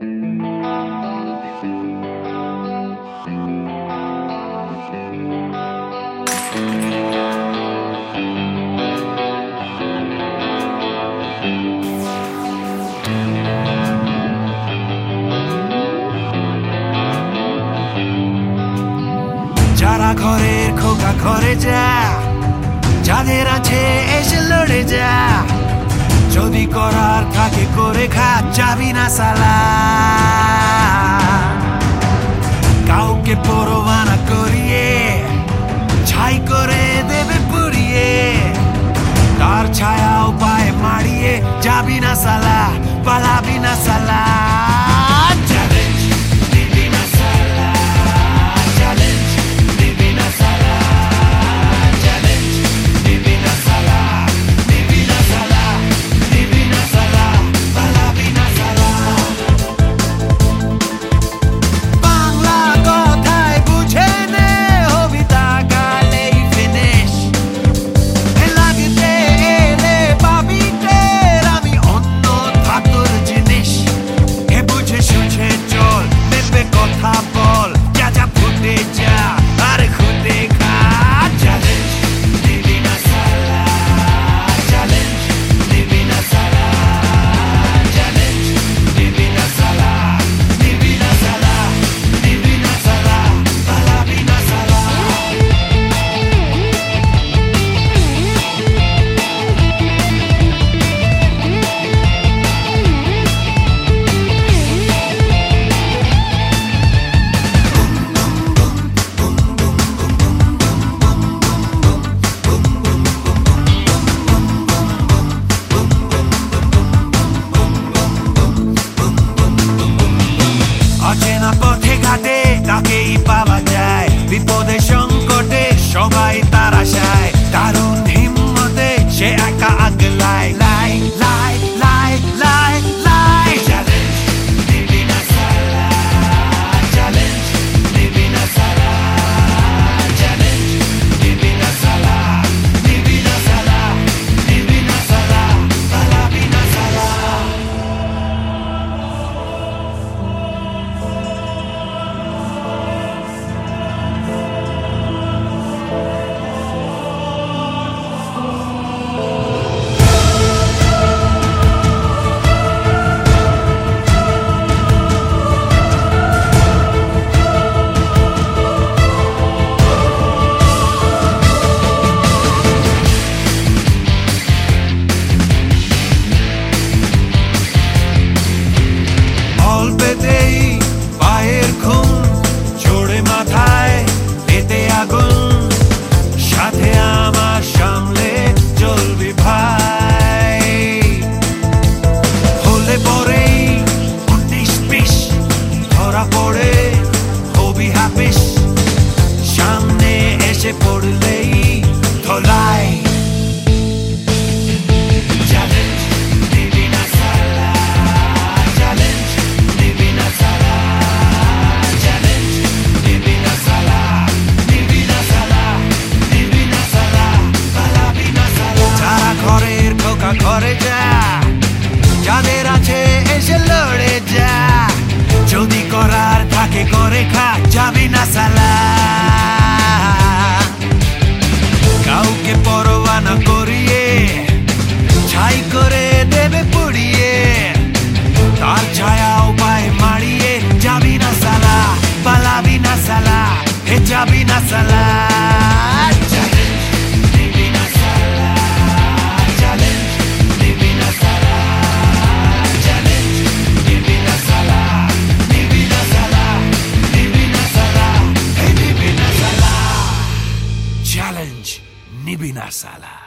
যারা ঘরের খোকা ঘরে যা যাদের আছে এসে লড়ে যা। যদি করার থাকে করে খা, যাবি না সালা কাউকে পরবানা করিয়ে, ছাই করে দেবে পুড়িয়ে। তার ছায়া por él. la sala.